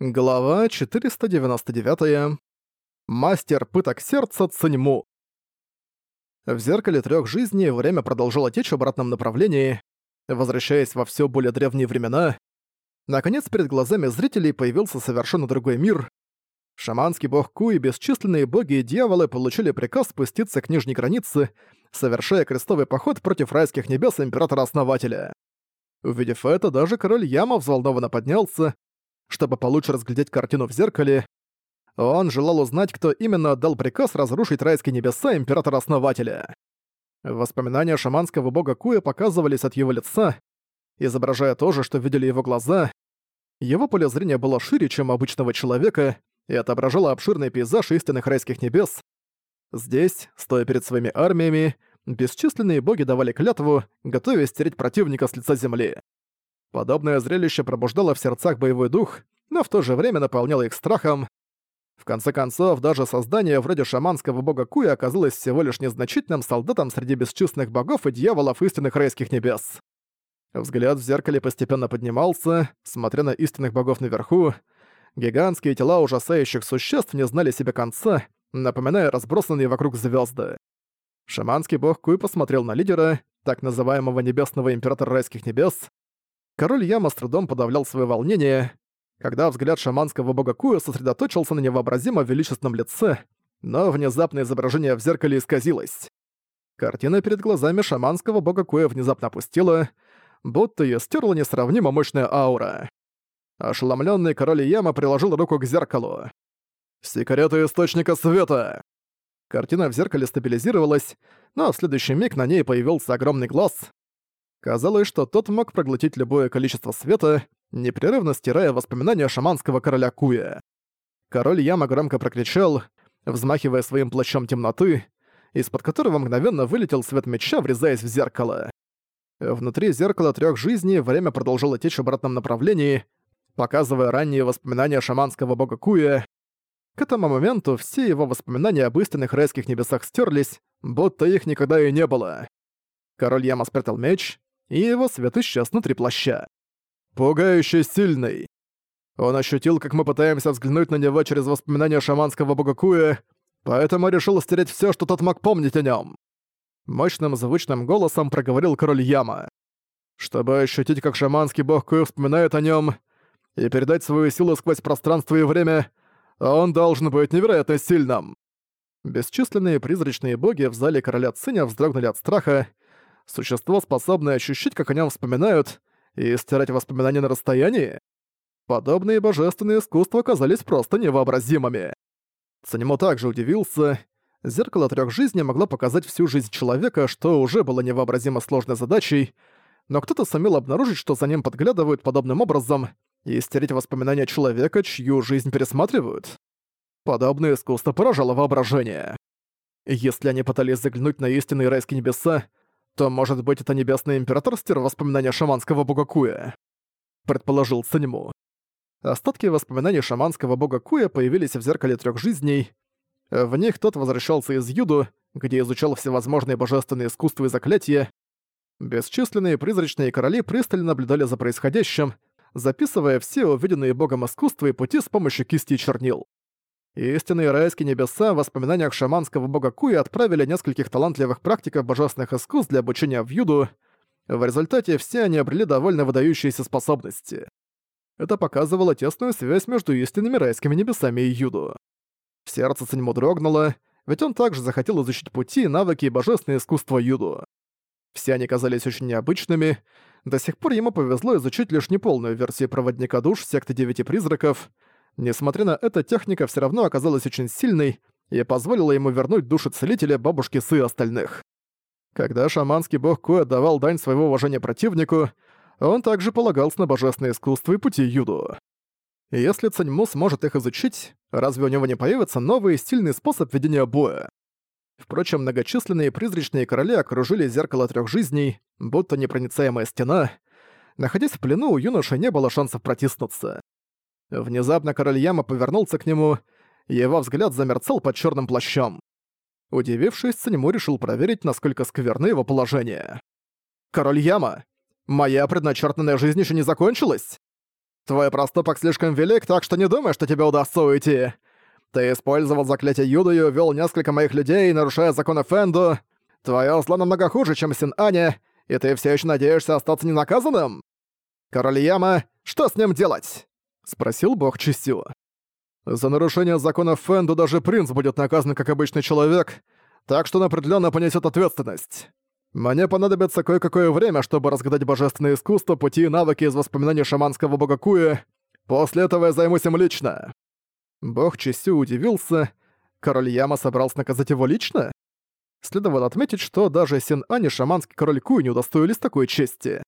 Глава 499. Мастер пыток сердца Циньму. В зеркале трех жизней время продолжало течь в обратном направлении, возвращаясь во все более древние времена. Наконец, перед глазами зрителей появился совершенно другой мир. Шаманский бог Ку и бесчисленные боги и дьяволы получили приказ спуститься к нижней границе, совершая крестовый поход против райских небес Императора-Основателя. Увидев это, даже король Яма взволнованно поднялся, чтобы получше разглядеть картину в зеркале. Он желал узнать, кто именно отдал приказ разрушить райские небеса Императора-Основателя. Воспоминания шаманского бога Куя показывались от его лица, изображая то же, что видели его глаза. Его поле зрения было шире, чем обычного человека, и отображало обширный пейзаж истинных райских небес. Здесь, стоя перед своими армиями, бесчисленные боги давали клятву, готовясь стереть противника с лица земли. Подобное зрелище пробуждало в сердцах боевой дух, но в то же время наполняло их страхом. В конце концов, даже создание вроде шаманского бога Куя оказалось всего лишь незначительным солдатом среди бесчисленных богов и дьяволов истинных райских небес. Взгляд в зеркале постепенно поднимался, смотря на истинных богов наверху. Гигантские тела ужасающих существ не знали себе конца, напоминая разбросанные вокруг звезды. Шаманский бог Куй посмотрел на лидера, так называемого небесного императора райских небес, Король Яма с трудом подавлял свое волнение, когда взгляд шаманского бога Куя сосредоточился на невообразимо величественном лице, но внезапно изображение в зеркале исказилось. Картина перед глазами шаманского бога Куя внезапно опустила, будто её стерла несравнимо мощная аура. Ошеломлённый король Яма приложил руку к зеркалу. «Секреты Источника Света!» Картина в зеркале стабилизировалась, но в следующий миг на ней появился огромный глаз, Казалось, что тот мог проглотить любое количество света, непрерывно стирая воспоминания шаманского короля Куя. Король Яма громко прокричал, взмахивая своим плащом темноты, из-под которого мгновенно вылетел свет меча, врезаясь в зеркало. Внутри зеркала трех жизней время продолжало течь в обратном направлении, показывая ранние воспоминания шаманского бога Куя. К этому моменту все его воспоминания об истинных райских небесах стерлись, будто их никогда и не было. Король Яма спрятал меч, и его свет исчез внутри плаща. «Пугающе сильный!» Он ощутил, как мы пытаемся взглянуть на него через воспоминания шаманского бога Куя, поэтому решил стереть все, что тот мог помнить о нем. Мощным звучным голосом проговорил король Яма. Чтобы ощутить, как шаманский бог Куя вспоминает о нем и передать свою силу сквозь пространство и время, он должен быть невероятно сильным. Бесчисленные призрачные боги в зале короля Циня вздрогнули от страха, Существо, способное ощущать, как о нем вспоминают, и стирать воспоминания на расстоянии? Подобные божественные искусства оказались просто невообразимыми. Цанимо также удивился. Зеркало трех жизней могло показать всю жизнь человека, что уже было невообразимо сложной задачей, но кто-то сумел обнаружить, что за ним подглядывают подобным образом, и стереть воспоминания человека, чью жизнь пересматривают. Подобное искусство поражало воображение. Если они пытались заглянуть на истинные райские небеса, то, может быть, это Небесный Император стер воспоминания шаманского бога Куя? Предположил Санему. Остатки воспоминаний шаманского бога Куя появились в зеркале трех жизней. В них тот возвращался из Юду, где изучал всевозможные божественные искусства и заклятия. Бесчисленные призрачные короли пристально наблюдали за происходящим, записывая все увиденные богом искусства и пути с помощью кисти и чернил. Истинные райские небеса в воспоминаниях шаманского бога Куя отправили нескольких талантливых практиков божественных искусств для обучения в Юду. В результате все они обрели довольно выдающиеся способности. Это показывало тесную связь между истинными райскими небесами и Юду. Сердце Циньму дрогнуло, ведь он также захотел изучить пути, навыки и божественные искусства Юду. Все они казались очень необычными. До сих пор ему повезло изучить лишь неполную версию проводника душ секты Девяти Призраков — Несмотря на это, техника все равно оказалась очень сильной и позволила ему вернуть души целителя, бабушки Сы остальных. Когда шаманский бог Ку отдавал дань своего уважения противнику, он также полагался на божественное искусство и пути Юду. Если Цаньму сможет их изучить, разве у него не появится новый и стильный способ ведения боя? Впрочем, многочисленные призрачные короли окружили зеркало трех жизней, будто непроницаемая стена. Находясь в плену, у юноши не было шансов протиснуться. Внезапно король Яма повернулся к нему, его взгляд замерцал под черным плащом. Удивившись, Циньму решил проверить, насколько скверно его положение. «Король Яма! Моя предначертанная жизнь еще не закончилась!» Твой проступок слишком велик, так что не думай, что тебе удастся уйти. Ты использовал заклятие Юду и увёл несколько моих людей, нарушая законы Фэнду. Твоё зло намного хуже, чем Син Аня, и ты всё ещё надеешься остаться ненаказанным? Король Яма, что с ним делать?» — спросил бог Чисю. «За нарушение законов Фэнду даже принц будет наказан как обычный человек, так что он определённо понесёт ответственность. Мне понадобится кое-какое время, чтобы разгадать божественное искусство, пути и навыки из воспоминаний шаманского бога Куя. После этого я займусь им лично». Бог Чисю удивился. Король Яма собрался наказать его лично? Следовало отметить, что даже Син-Ань и шаманский король Куй не удостоились такой чести.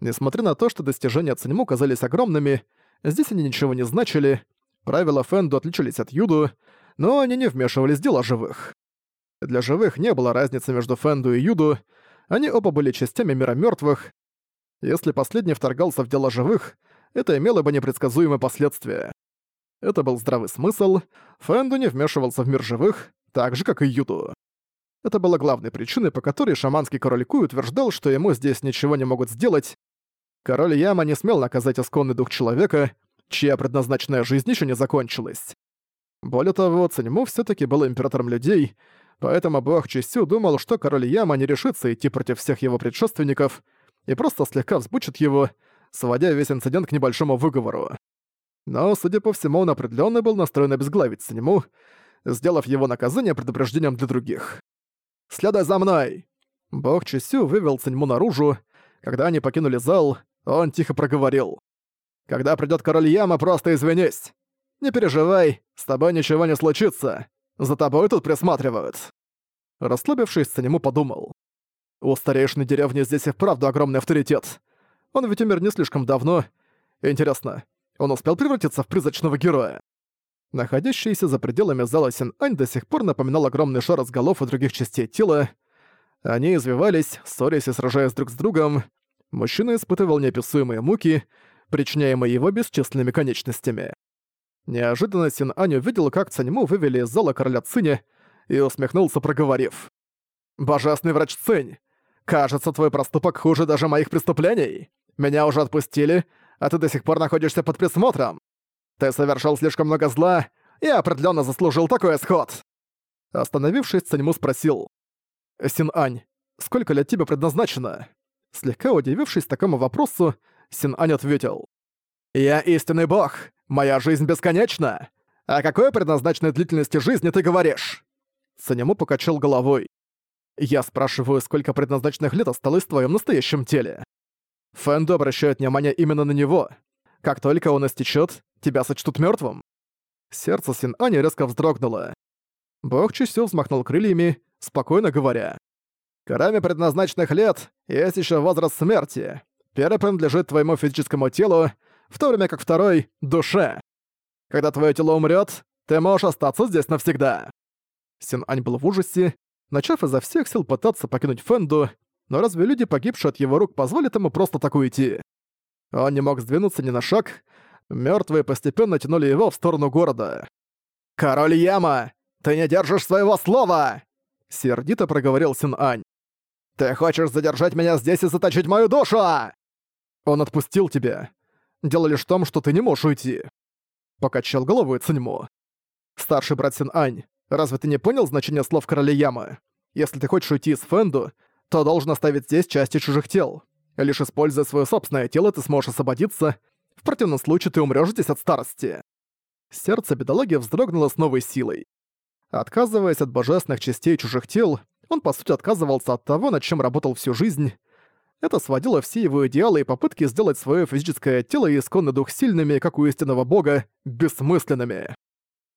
Несмотря на то, что достижения Циньму казались огромными, здесь они ничего не значили, правила Фэнду отличались от Юду, но они не вмешивались в дела живых. Для живых не было разницы между Фэнду и Юду, они оба были частями мира мертвых. Если последний вторгался в дела живых, это имело бы непредсказуемые последствия. Это был здравый смысл. Фэнду не вмешивался в мир живых, так же, как и Юду. Это была главной причиной, по которой шаманский король Куй утверждал, что ему здесь ничего не могут сделать. Король Яма не смел наказать исконный дух человека, чья предназначенная жизнь еще не закончилась. Более того, Циньму все таки был императором людей, поэтому бог Чисю думал, что король Яма не решится идти против всех его предшественников и просто слегка взбучит его, сводя весь инцидент к небольшому выговору. Но, судя по всему, он определенно был настроен обезглавить Санему, сделав его наказание предупреждением для других. «Следуй за мной!» Бог Чисю вывел Циньму наружу. Когда они покинули зал, он тихо проговорил. «Когда придёт король Яма, просто извинись. Не переживай, с тобой ничего не случится. За тобой тут присматривают». Расслабившись, Циньму подумал. У старейшины деревни здесь и вправду огромный авторитет. Он ведь умер не слишком давно. Интересно, он успел превратиться в призрачного героя. Находящийся за пределами зала Син-Ань до сих пор напоминал огромный шар из голов и других частей тела. Они извивались, ссорясь и сражаясь друг с другом. Мужчина испытывал неописуемые муки, причиняемые его бесчисленными конечностями. Неожиданно Син-Ань увидел, как Цаньму вывели из зала короля Циня и усмехнулся, проговорив. «Божественный врач Цинь! Кажется, твой проступок хуже даже моих преступлений. Меня уже отпустили, а ты до сих пор находишься под присмотром. Ты совершил слишком много зла и определенно заслужил такой исход». Остановившись, Цаньму спросил. «Син-Ань, сколько лет тебе предназначено?» Слегка удивившись такому вопросу, Син-Ань ответил. «Я истинный бог, моя жизнь бесконечна. О какой предназначенной длительности жизни ты говоришь?» Санему покачал головой. «Я спрашиваю, сколько предназначенных лет осталось в твоем настоящем теле?» Фэнду обращает внимание именно на него. Как только он истечет, тебя сочтут мертвым. Сердце Син-Ани резко вздрогнуло. Бог Чусю взмахнул крыльями, спокойно говоря. «Караме предназначенных лет есть еще возраст смерти. Первый принадлежит твоему физическому телу, в то время как второй — душе. Когда твое тело умрет, ты можешь остаться здесь навсегда». Син-Ань был в ужасе, начав изо всех сил пытаться покинуть Фэнду, но разве люди, погибшие от его рук, позволят ему просто так уйти? Он не мог сдвинуться ни на шаг. Мертвые постепенно тянули его в сторону города. «Король Яма! Ты не держишь своего слова!» Сердито проговорил Син-Ань. «Ты хочешь задержать меня здесь и заточить мою душу!» «Он отпустил тебя. Дело лишь в том, что ты не можешь уйти». Покачал головой Циньмо. «Старший брат Син-Ань, разве ты не понял значение слов короля Ямы? Если ты хочешь уйти из Фэнду, то должен оставить здесь части чужих тел. Лишь используя свое собственное тело, ты сможешь освободиться. В противном случае ты умрёшь здесь от старости. Сердце бедолаги вздрогнуло с новой силой. Отказываясь от божественных частей чужих тел, он по сути отказывался от того, над чем работал всю жизнь. Это сводило все его идеалы и попытки сделать свое физическое тело и исконный дух сильными, как у истинного бога, бессмысленными.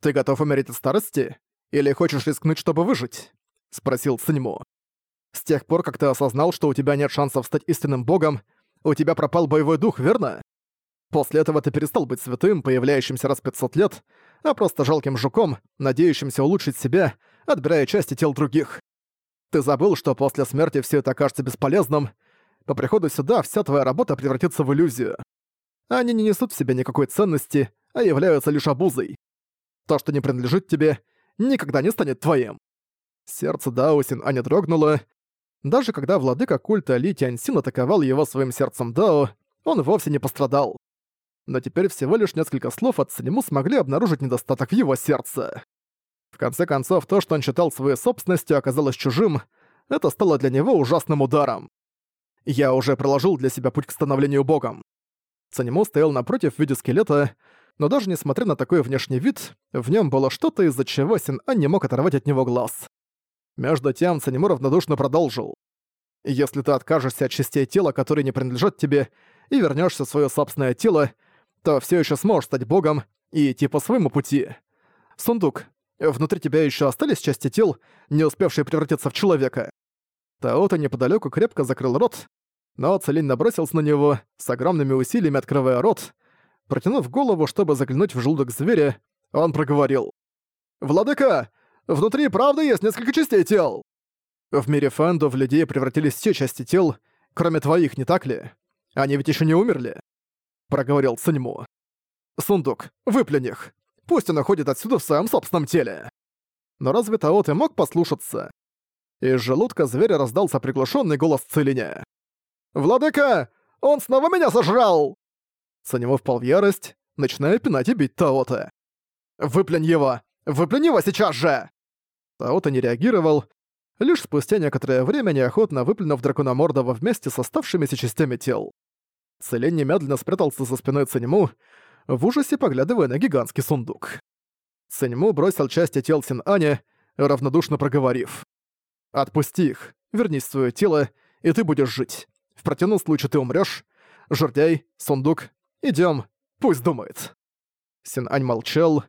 «Ты готов умереть от старости? Или хочешь рискнуть, чтобы выжить?» — спросил Циньмо. С тех пор, как ты осознал, что у тебя нет шансов стать истинным богом, у тебя пропал боевой дух, верно? После этого ты перестал быть святым, появляющимся раз 500 лет, а просто жалким жуком, надеющимся улучшить себя, отбирая части тел других. Ты забыл, что после смерти все это окажется бесполезным. По приходу сюда вся твоя работа превратится в иллюзию. Они не несут в себе никакой ценности, а являются лишь обузой. То, что не принадлежит тебе, никогда не станет твоим. Сердце Даусин Аня дрогнуло, даже когда владыка культа Ли Тяньсин атаковал его своим сердцем Дао, он вовсе не пострадал. но теперь всего лишь несколько слов от Санему смогли обнаружить недостаток в его сердце. В конце концов, то, что он считал своей собственностью, оказалось чужим, это стало для него ужасным ударом. Я уже проложил для себя путь к становлению богом. Санему стоял напротив в виде скелета, но даже несмотря на такой внешний вид, в нем было что-то, из-за чего Син-Ань не мог оторвать от него глаз. Между тем Санему равнодушно продолжил. «Если ты откажешься от частей тела, которые не принадлежат тебе, и вернешься в свое собственное тело, то все еще сможешь стать богом и идти по своему пути. Сундук, внутри тебя еще остались части тел, не успевшие превратиться в человека». Таото неподалеку крепко закрыл рот, но Целинь набросился на него, с огромными усилиями открывая рот, Протянув голову, чтобы заглянуть в желудок зверя, он проговорил. «Владыка, внутри правда есть несколько частей тел!» В мире Фэнду в людей превратились все части тел, кроме твоих, не так ли? Они ведь еще не умерли?» Проговорил Циньму. «Сундук, выплюнь их. Пусть он уходит отсюда в своем собственном теле». Но разве Тао ты мог послушаться? Из желудка зверя раздался приглушенный голос Целиня. «Владыка! Он снова меня сожрал!» Санему впал в ярость, начиная пинать и бить Таота. «Выплюнь его! Выплюнь его сейчас же!» Таота не реагировал, лишь спустя некоторое время неохотно выплюнув дракономордого вместе с оставшимися частями тел. Целень немедленно спрятался за спиной Ценему, в ужасе поглядывая на гигантский сундук. Ценему бросил части тел Син-Аня, равнодушно проговорив. «Отпусти их, вернись в своё тело, и ты будешь жить. В противном случае ты умрёшь. Жердяй, сундук, Идем, пусть думает». Син-Ань молчал.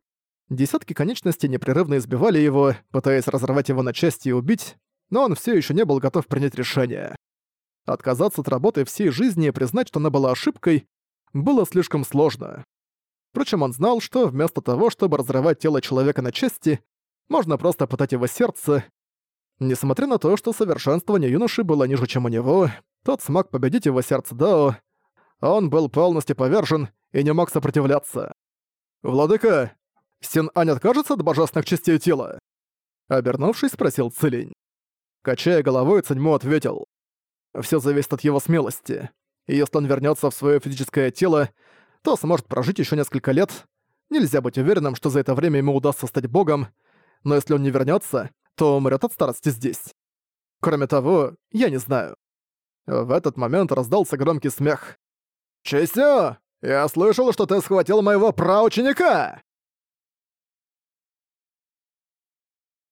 Десятки конечностей непрерывно избивали его, пытаясь разорвать его на части и убить, но он все еще не был готов принять решение. Отказаться от работы всей жизни и признать, что она была ошибкой, было слишком сложно. Впрочем, он знал, что вместо того, чтобы разрывать тело человека на части, можно просто пытать его сердце. Несмотря на то, что совершенствование юноши было ниже, чем у него, тот смог победить его сердце Дао, он был полностью повержен и не мог сопротивляться. «Владыка, Син-Ань откажется от божественных частей тела?» Обернувшись, спросил Цилинь. Качая головой, Циньмо ответил. «Всё зависит от его смелости. Если он вернётся в своё физическое тело, то сможет прожить ещё несколько лет. Нельзя быть уверенным, что за это время ему удастся стать богом, но если он не вернётся, то умрёт от старости здесь. Кроме того, я не знаю». В этот момент раздался громкий смех. «Чесё, я слышал, что ты схватил моего праученика!»